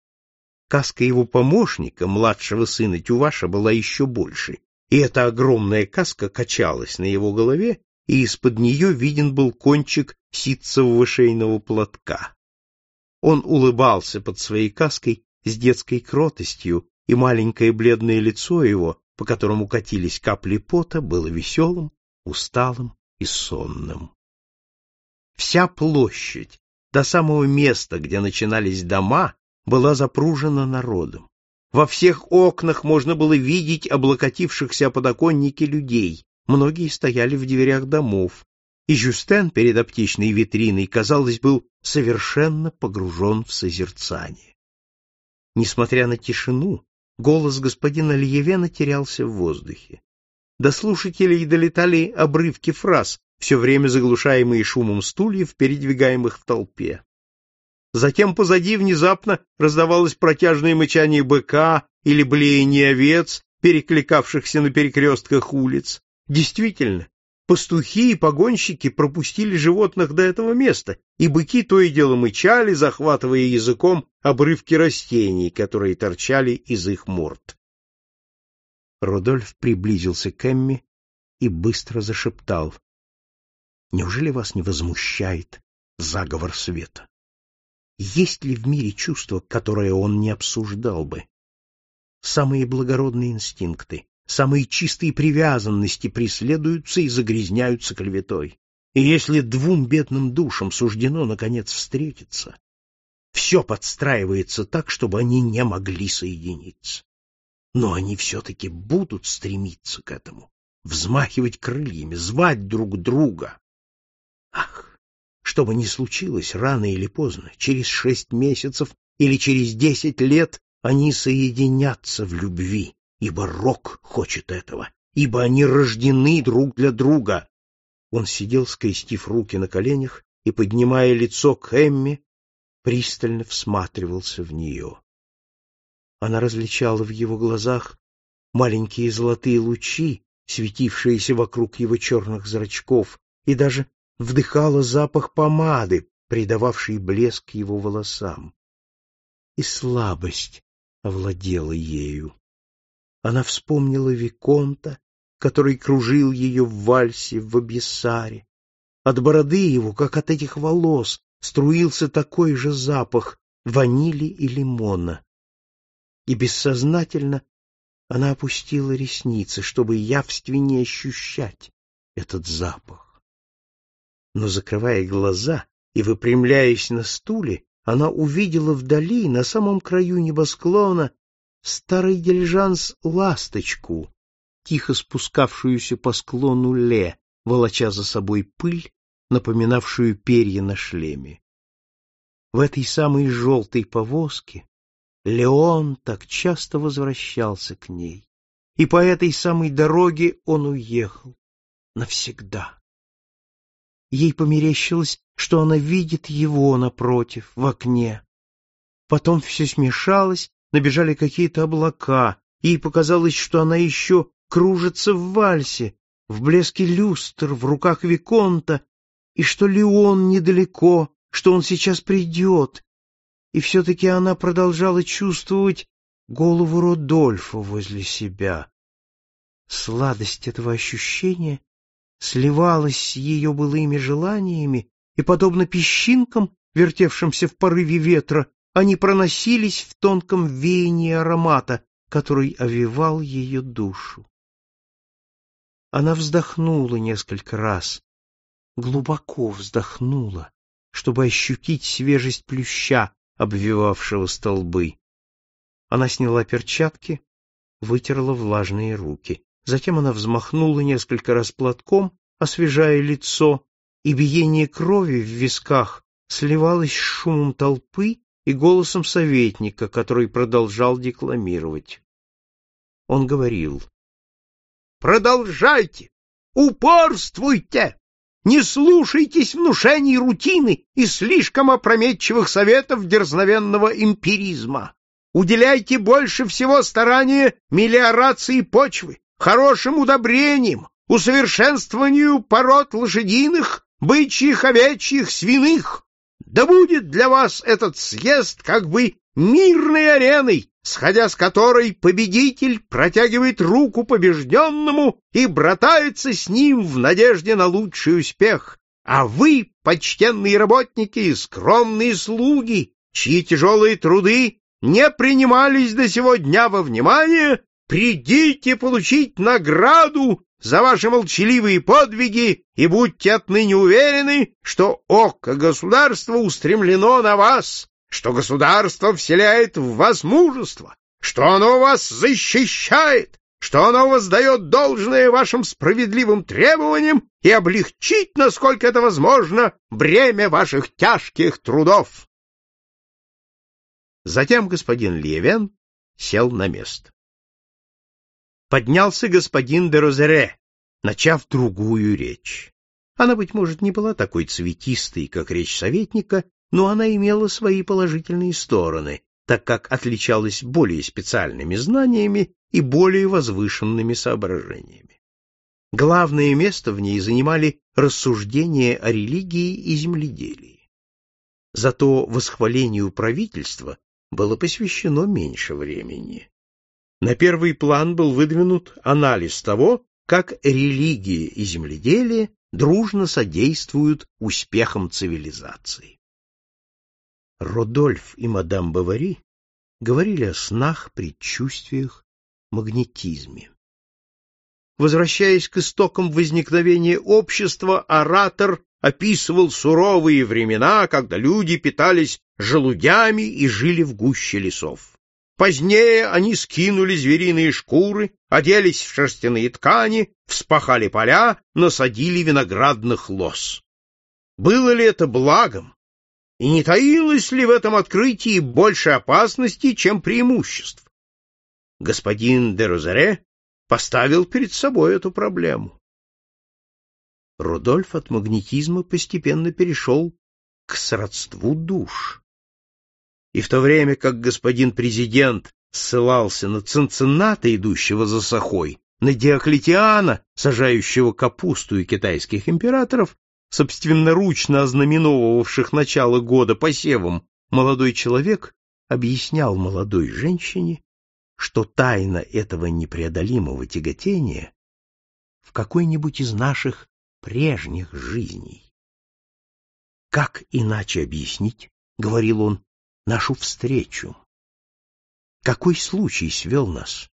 Каска его помощника, младшего сына Тюваша, была еще больше, и эта огромная каска качалась на его голове, и из-под нее виден был кончик ситцевого шейного платка. Он улыбался под своей каской с детской кротостью, и маленькое бледное лицо его, по которому катились капли пота, было веселым, усталым и сонным. Вся площадь, до самого места, где начинались дома, была запружена народом. Во всех окнах можно было видеть облокотившихся о подоконнике людей, многие стояли в дверях домов, и Жюстен перед аптечной витриной, казалось, был совершенно погружен в созерцание. Несмотря на тишину, голос господина Льевена терялся в воздухе. До слушателей долетали обрывки фраз, все время заглушаемые шумом стульев, передвигаемых в толпе. Затем позади внезапно раздавалось протяжное мычание быка или блеяние овец, перекликавшихся на перекрестках улиц. Действительно, пастухи и погонщики пропустили животных до этого места, и быки то и дело мычали, захватывая языком обрывки растений, которые торчали из их морд. Рудольф приблизился к Эмми и быстро зашептал. Неужели вас не возмущает заговор света? Есть ли в мире чувство, которое он не обсуждал бы? Самые благородные инстинкты, самые чистые привязанности преследуются и загрязняются клеветой. И если двум бедным душам суждено, наконец, встретиться, все подстраивается так, чтобы они не могли соединиться. Но они все-таки будут стремиться к этому, взмахивать крыльями, звать друг друга. Ах, что бы ни случилось, рано или поздно, через шесть месяцев или через десять лет, они соединятся в любви, ибо Рок хочет этого, ибо они рождены друг для друга. Он сидел, скрестив руки на коленях и, поднимая лицо к Эмме, пристально всматривался в нее. Она различала в его глазах маленькие золотые лучи, светившиеся вокруг его черных зрачков, и даже вдыхала запах помады, придававший блеск его волосам. И слабость овладела ею. Она вспомнила Виконта, который кружил ее в вальсе в Абиссаре. От бороды его, как от этих волос, струился такой же запах ванили и лимона. И бессознательно она опустила ресницы, чтобы явственнее ощущать этот запах но, закрывая глаза и выпрямляясь на стуле, она увидела вдали, на самом краю небосклона, старый дилижанс «Ласточку», тихо спускавшуюся по склону Ле, волоча за собой пыль, напоминавшую перья на шлеме. В этой самой желтой повозке Леон так часто возвращался к ней, и по этой самой дороге он уехал навсегда. Ей померещилось, что она видит его напротив, в окне. Потом все смешалось, набежали какие-то облака, ей показалось, что она еще кружится в вальсе, в блеске люстр, в руках Виконта, и что Леон недалеко, что он сейчас придет. И все-таки она продолжала чувствовать голову Родольфа возле себя. Сладость этого ощущения сливалась с ее былыми желаниями, и, подобно песчинкам, вертевшимся в порыве ветра, они проносились в тонком веянии аромата, который овевал ее душу. Она вздохнула несколько раз, глубоко вздохнула, чтобы ощутить свежесть плюща, обвивавшего столбы. Она сняла перчатки, вытерла влажные руки. Затем она взмахнула несколько раз платком, освежая лицо, и биение крови в висках сливалось с шумом толпы и голосом советника, который продолжал декламировать. Он говорил, «Продолжайте! Упорствуйте! Не слушайтесь внушений рутины и слишком опрометчивых советов дерзновенного эмпиризма. Уделяйте больше всего старания мелиорации почвы, хорошим удобрениям, усовершенствованию пород лошадиных, бычьих, овечьих, свиных. Да будет для вас этот съезд как бы мирной ареной, сходя с которой победитель протягивает руку побежденному и братается с ним в надежде на лучший успех. А вы, почтенные работники и скромные слуги, чьи тяжелые труды не принимались до сего дня во внимание, придите получить награду за ваши молчаливые подвиги и будьте отныне уверены, что око государства устремлено на вас, что государство вселяет в вас мужество, что оно вас защищает, что оно воздает должное вашим справедливым требованиям и облегчит, насколько это возможно, бремя ваших тяжких трудов. Затем господин Левен сел на место поднялся господин де Розере, начав другую речь. Она, быть может, не была такой цветистой, как речь советника, но она имела свои положительные стороны, так как отличалась более специальными знаниями и более возвышенными соображениями. Главное место в ней занимали рассуждения о религии и земледелии. Зато восхвалению правительства было посвящено меньше времени. На первый план был выдвинут анализ того, как религия и земледелие дружно содействуют успехам цивилизации. Родольф и мадам Бавари говорили о снах, предчувствиях, магнетизме. Возвращаясь к истокам возникновения общества, оратор описывал суровые времена, когда люди питались желудями и жили в гуще лесов. Позднее они скинули звериные шкуры, оделись в шерстяные ткани, вспахали поля, насадили виноградных лоз. Было ли это благом? И не таилось ли в этом открытии больше опасности, чем преимуществ? Господин де Розере поставил перед собой эту проблему. Рудольф от магнетизма постепенно перешел к сродству душ и в то время как господин президент ссылался на Цинцинната, идущего за Сахой, на Диоклетиана, сажающего капусту и китайских императоров, собственноручно ознаменовавших начало года посевом, молодой человек объяснял молодой женщине, что тайна этого непреодолимого тяготения в какой-нибудь из наших прежних жизней. Как иначе объяснить, — говорил он, нашу встречу. Какой случай свел нас?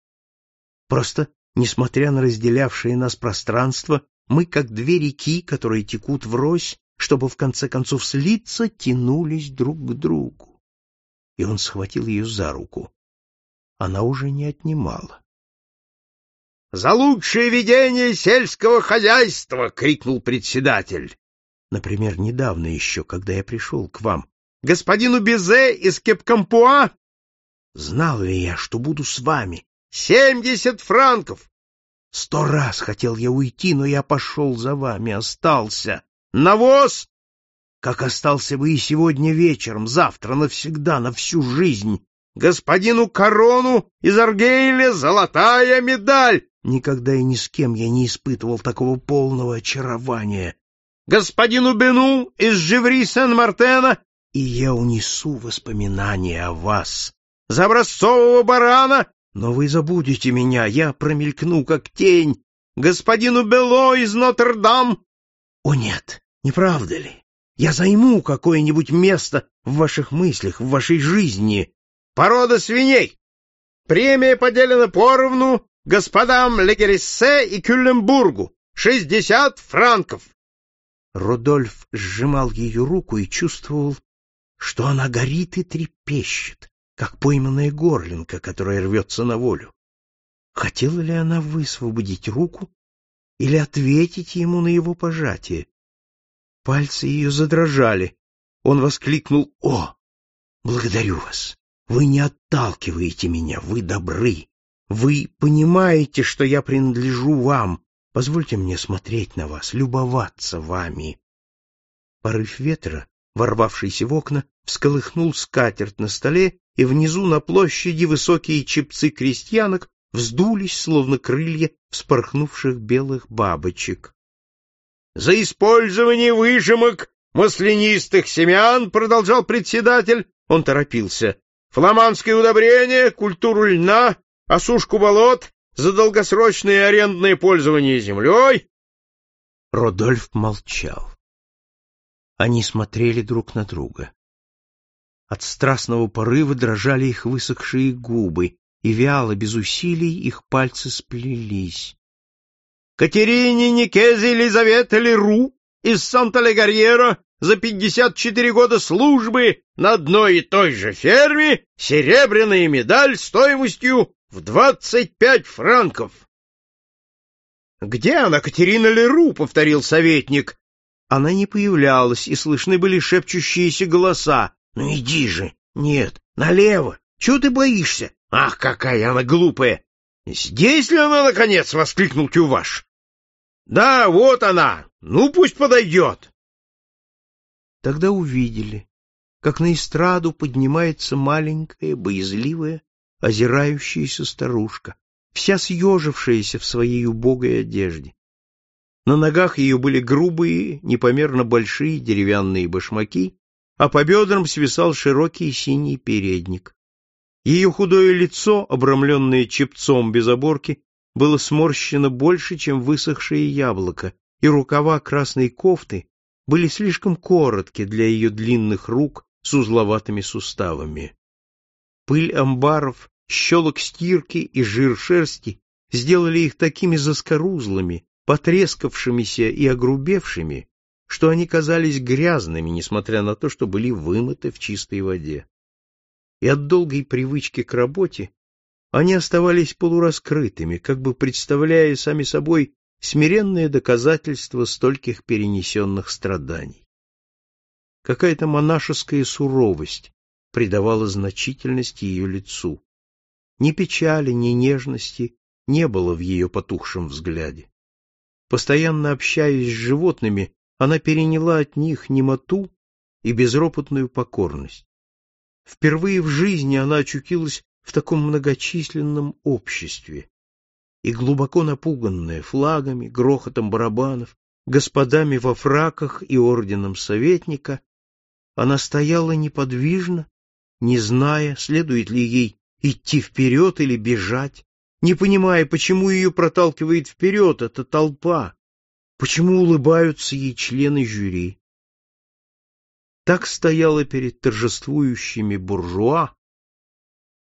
Просто, несмотря на разделявшее нас пространство, мы, как две реки, которые текут врозь, чтобы в конце концов слиться, тянулись друг к другу. И он схватил ее за руку. Она уже не отнимала. — За лучшее ведение сельского хозяйства! — крикнул председатель. Например, недавно еще, когда я пришел к вам, господину Безе из Кепкампуа? Знал ли я, что буду с вами? Семьдесят франков! Сто раз хотел я уйти, но я пошел за вами, остался. Навоз! Как остался бы и сегодня вечером, завтра навсегда, на всю жизнь. Господину Корону из Аргейля золотая медаль! Никогда и ни с кем я не испытывал такого полного очарования. Господину Бену из Живри Сен-Мартена и я унесу воспоминания о вас. За образцового барана, но вы забудете меня, я промелькну, как тень. Господину Бело из Нотр-Дам. О нет, не правда ли? Я займу какое-нибудь место в ваших мыслях, в вашей жизни. Порода свиней. Премия поделена поровну господам Легерессе и Кюлленбургу. Шестьдесят франков. Рудольф сжимал ее руку и чувствовал, что она горит и трепещет, как пойманная горлинка, которая рвется на волю. Хотела ли она высвободить руку или ответить ему на его пожатие? Пальцы ее задрожали. Он воскликнул «О! Благодарю вас! Вы не отталкиваете меня, вы добры! Вы понимаете, что я принадлежу вам, Позвольте мне смотреть на вас, любоваться вами. Порыв ветра, ворвавшийся в окна, всколыхнул скатерть на столе, и внизу на площади высокие чепцы крестьянок вздулись, словно крылья вспорхнувших белых бабочек. — За использование выжимок маслянистых семян, — продолжал председатель, он торопился, — фламандское удобрение, культуру льна, осушку болот, за долгосрочное арендное пользование землей. Родольф молчал. Они смотрели друг на друга. От страстного порыва дрожали их высохшие губы, и вяло, без усилий, их пальцы сплелись. Катерине Никезе Елизавета Леру из Санта-Легарьера за пятьдесят четыре года службы на одной и той же ферме серебряная медаль стоимостью в двадцать пять франков. Где она, Катерина Леру? повторил советник. Она не появлялась, и слышны были шепчущиеся голоса. Ну иди же. Нет, налево. Чего ты боишься? Ах, какая она глупая. Здесь ли она наконец? воскликнул Тюваш. Да, вот она. Ну пусть подойдет. Тогда увидели, как на эстраду поднимается маленькая, боязливая, озирающаяся старушка, вся съежившаяся в своей убогой одежде. На ногах ее были грубые, непомерно большие деревянные башмаки, а по бедрам свисал широкий синий передник. Ее худое лицо, обрамленное чепцом без оборки, было сморщено больше, чем высохшее яблоко, и рукава красной кофты были слишком коротки для ее длинных рук с узловатыми суставами. Пыль амбаров, щелок стирки и жир шерсти сделали их такими заскорузлыми, потрескавшимися и огрубевшими, что они казались грязными, несмотря на то, что были вымыты в чистой воде. И от долгой привычки к работе они оставались полураскрытыми, как бы представляя сами собой смиренное доказательство стольких перенесенных страданий. Какая-то монашеская суровость придавала значительность ее лицу. Ни печали, ни нежности не было в ее потухшем взгляде. Постоянно общаясь с животными, она переняла от них немоту и безропотную покорность. Впервые в жизни она очутилась в таком многочисленном обществе, и глубоко напуганная флагами, грохотом барабанов, господами во фраках и орденом советника, она стояла неподвижно, не зная, следует ли ей идти вперед или бежать, не понимая, почему ее проталкивает вперед эта толпа, почему улыбаются ей члены жюри. Так стояла перед торжествующими буржуа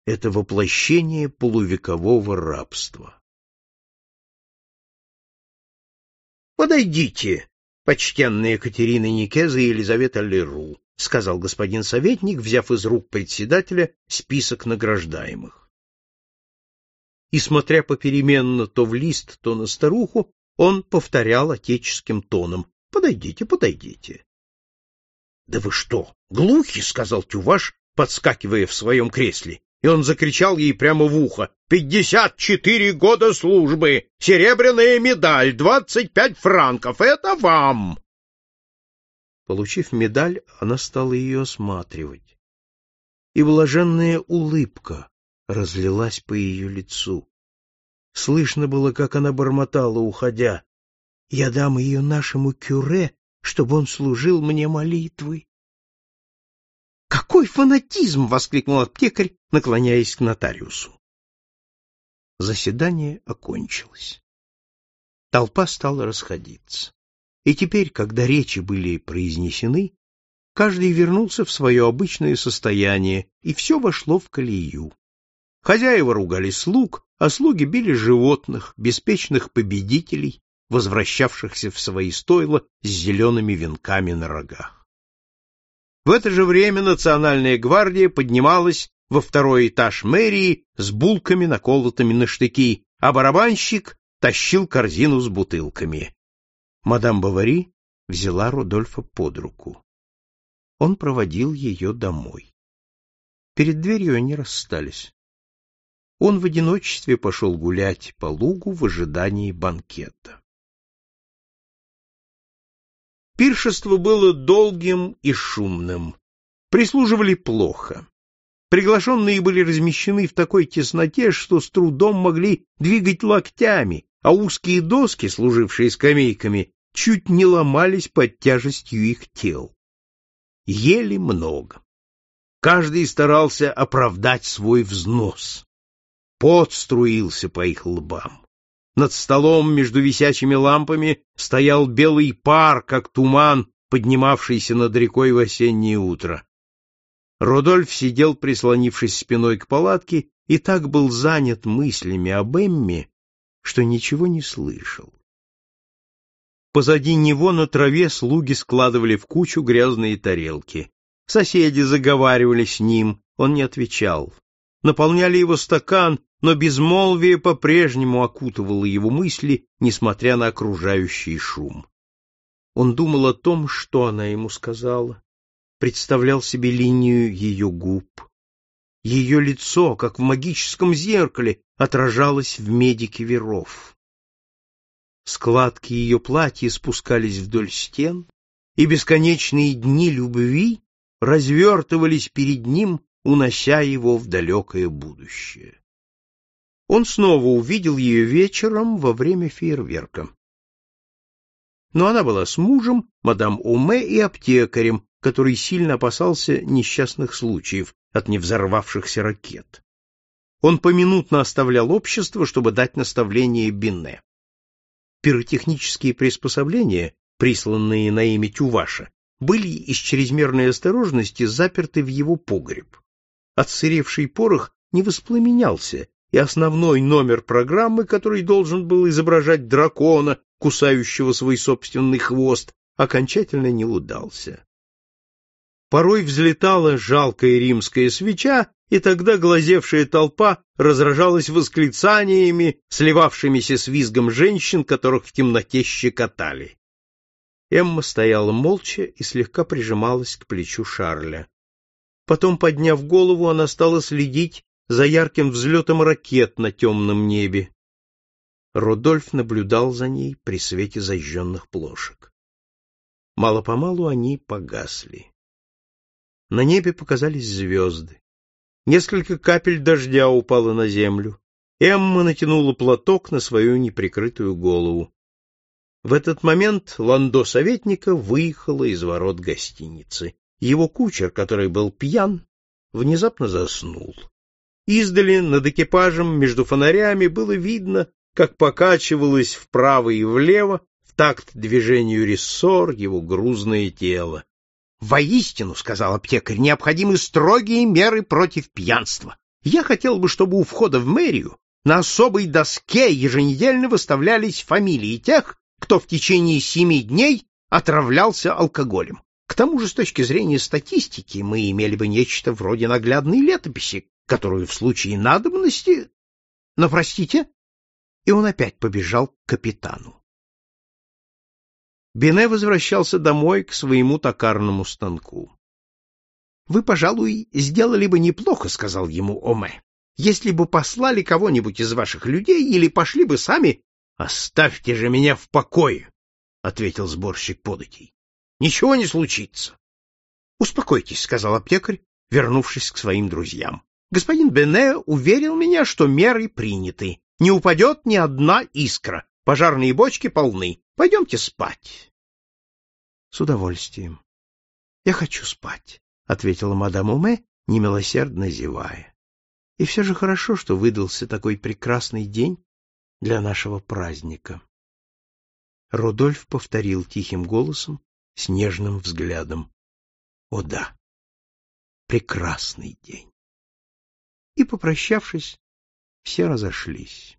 это воплощение полувекового рабства. Подойдите, почтенная Екатерина Никеза и Елизавета Леру, сказал господин советник, взяв из рук председателя список награждаемых. И смотря попеременно то в лист, то на старуху, он повторял отеческим тоном: "Подойдите, подойдите". "Да вы что, глухи?" сказал Тюваш, подскакивая в своем кресле и он закричал ей прямо в ухо. «Пятьдесят четыре года службы! Серебряная медаль! Двадцать пять франков! Это вам!» Получив медаль, она стала ее осматривать. И блаженная улыбка разлилась по ее лицу. Слышно было, как она бормотала, уходя. «Я дам ее нашему кюре, чтобы он служил мне молитвой. Какой фанатизм! воскликнул аптекарь, наклоняясь к нотариусу. Заседание окончилось. Толпа стала расходиться. И теперь, когда речи были произнесены, каждый вернулся в свое обычное состояние, и все вошло в колею. Хозяева ругали слуг, а слуги били животных, беспечных победителей, возвращавшихся в свои стойла с зелеными венками на рогах. В это же время национальная гвардия поднималась во второй этаж мэрии с булками, наколотыми на штыки, а барабанщик тащил корзину с бутылками. Мадам Бавари взяла Рудольфа под руку. Он проводил ее домой. Перед дверью они расстались. Он в одиночестве пошел гулять по лугу в ожидании банкета. Пиршество было долгим и шумным. Прислуживали плохо. Приглашенные были размещены в такой тесноте, что с трудом могли двигать локтями, а узкие доски, служившие скамейками, чуть не ломались под тяжестью их тел. Ели много. Каждый старался оправдать свой взнос. Пот струился по их лбам. Над столом между висячими лампами стоял белый пар, как туман, поднимавшийся над рекой в осеннее утро. Родольф сидел, прислонившись спиной к палатке, и так был занят мыслями об Эмме, что ничего не слышал. Позади него на траве слуги складывали в кучу грязные тарелки. Соседи заговаривали с ним, он не отвечал. Наполняли его стакан, но безмолвие по-прежнему окутывало его мысли, несмотря на окружающий шум. Он думал о том, что она ему сказала, представлял себе линию ее губ. Ее лицо, как в магическом зеркале, отражалось в медике веров. Складки ее платья спускались вдоль стен, и бесконечные дни любви развертывались перед ним, унося его в далекое будущее. Он снова увидел ее вечером во время фейерверка. Но она была с мужем, мадам Уме и аптекарем, который сильно опасался несчастных случаев от невзорвавшихся ракет. Он поминутно оставлял общество, чтобы дать наставление Бинне пиротехнические приспособления, присланные на имя Тюваша, были из чрезмерной осторожности заперты в его погреб. Отсыревший порох не воспламенялся, и основной номер программы, который должен был изображать дракона, кусающего свой собственный хвост, окончательно не удался. Порой взлетала жалкая римская свеча и тогда глазевшая толпа разражалась восклицаниями, сливавшимися с визгом женщин, которых в темноте щекотали. Эмма стояла молча и слегка прижималась к плечу Шарля. Потом, подняв голову, она стала следить за ярким взлетом ракет на темном небе. Родольф наблюдал за ней при свете зажженных плошек. Мало-помалу они погасли. На небе показались звезды. Несколько капель дождя упало на землю. Эмма натянула платок на свою неприкрытую голову. В этот момент ландо советника выехала из ворот гостиницы. Его кучер, который был пьян, внезапно заснул. Издали над экипажем между фонарями было видно, как покачивалось вправо и влево в такт движению рессор его грузное тело. Воистину, сказал аптекарь, необходимы строгие меры против пьянства. Я хотел бы, чтобы у входа в мэрию на особой доске еженедельно выставлялись фамилии тех, кто в течение семи дней отравлялся алкоголем. К тому же, с точки зрения статистики, мы имели бы нечто вроде наглядной летописи, которую в случае надобности... Но, простите, и он опять побежал к капитану. Бене возвращался домой к своему токарному станку. Вы, пожалуй, сделали бы неплохо, сказал ему Оме. Если бы послали кого-нибудь из ваших людей или пошли бы сами, оставьте же меня в покое, ответил сборщик податей. Ничего не случится. Успокойтесь, сказал аптекарь, вернувшись к своим друзьям. Господин Бене уверил меня, что меры приняты. Не упадет ни одна искра. Пожарные бочки полны. Пойдемте спать. — С удовольствием. — Я хочу спать, — ответила мадам Уме, немилосердно зевая. — И все же хорошо, что выдался такой прекрасный день для нашего праздника. Рудольф повторил тихим голосом, с нежным взглядом. — О да, прекрасный день. И, попрощавшись, все разошлись.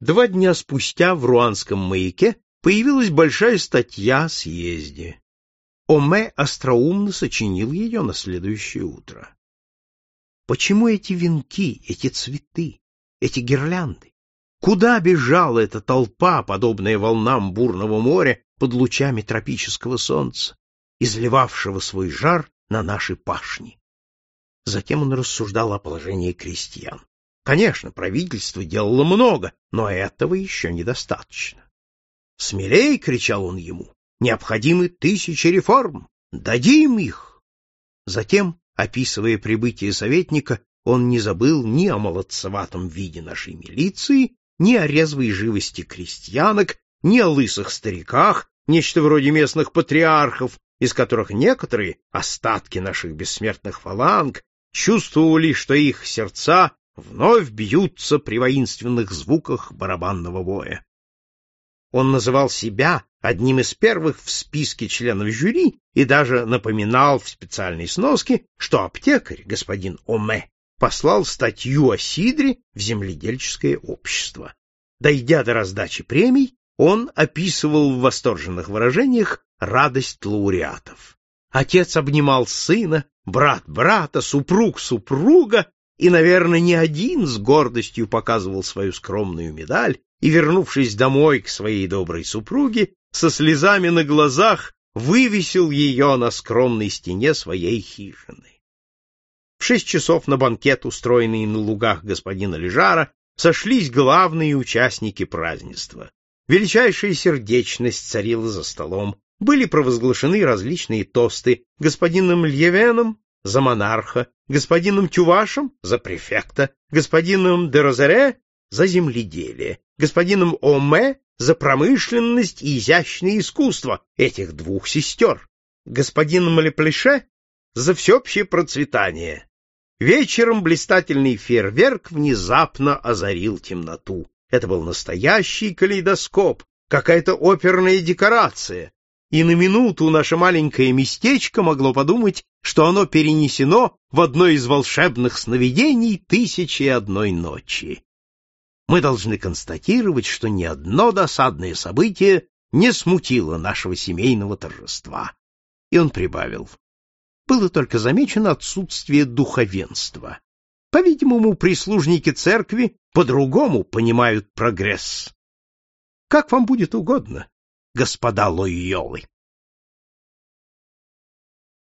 Два дня спустя в руанском маяке появилась большая статья о съезде. Оме остроумно сочинил ее на следующее утро. Почему эти венки, эти цветы, эти гирлянды? Куда бежала эта толпа, подобная волнам бурного моря под лучами тропического солнца, изливавшего свой жар на наши пашни? Затем он рассуждал о положении крестьян. Конечно, правительство делало много, но этого еще недостаточно. «Смелей!» — кричал он ему. «Необходимы тысячи реформ! Дадим их!» Затем, описывая прибытие советника, он не забыл ни о молодцеватом виде нашей милиции, ни о резвой живости крестьянок, ни о лысых стариках, нечто вроде местных патриархов, из которых некоторые, остатки наших бессмертных фаланг, чувствовали, что их сердца вновь бьются при воинственных звуках барабанного боя. Он называл себя одним из первых в списке членов жюри и даже напоминал в специальной сноске, что аптекарь, господин Оме, послал статью о сидре в земледельческое общество. Дойдя до раздачи премий, он описывал в восторженных выражениях радость лауреатов. Отец обнимал сына, брат брата, супруг супруга, и, наверное, не один с гордостью показывал свою скромную медаль и, вернувшись домой к своей доброй супруге, со слезами на глазах вывесил ее на скромной стене своей хижины. В шесть часов на банкет, устроенный на лугах господина Лежара, сошлись главные участники празднества. Величайшая сердечность царила за столом, были провозглашены различные тосты господином Льевеном за монарха, господином Тювашем за префекта, господином Дерозере за земледелие, господином Оме за промышленность и изящное искусство этих двух сестер, господином Леплеше за всеобщее процветание. Вечером блистательный фейерверк внезапно озарил темноту. Это был настоящий калейдоскоп, какая-то оперная декорация, и на минуту наше маленькое местечко могло подумать, что оно перенесено в одно из волшебных сновидений тысячи и одной ночи. Мы должны констатировать, что ни одно досадное событие не смутило нашего семейного торжества. И он прибавил. Было только замечено отсутствие духовенства. По-видимому, прислужники церкви по-другому понимают прогресс. Как вам будет угодно, господа лойолы.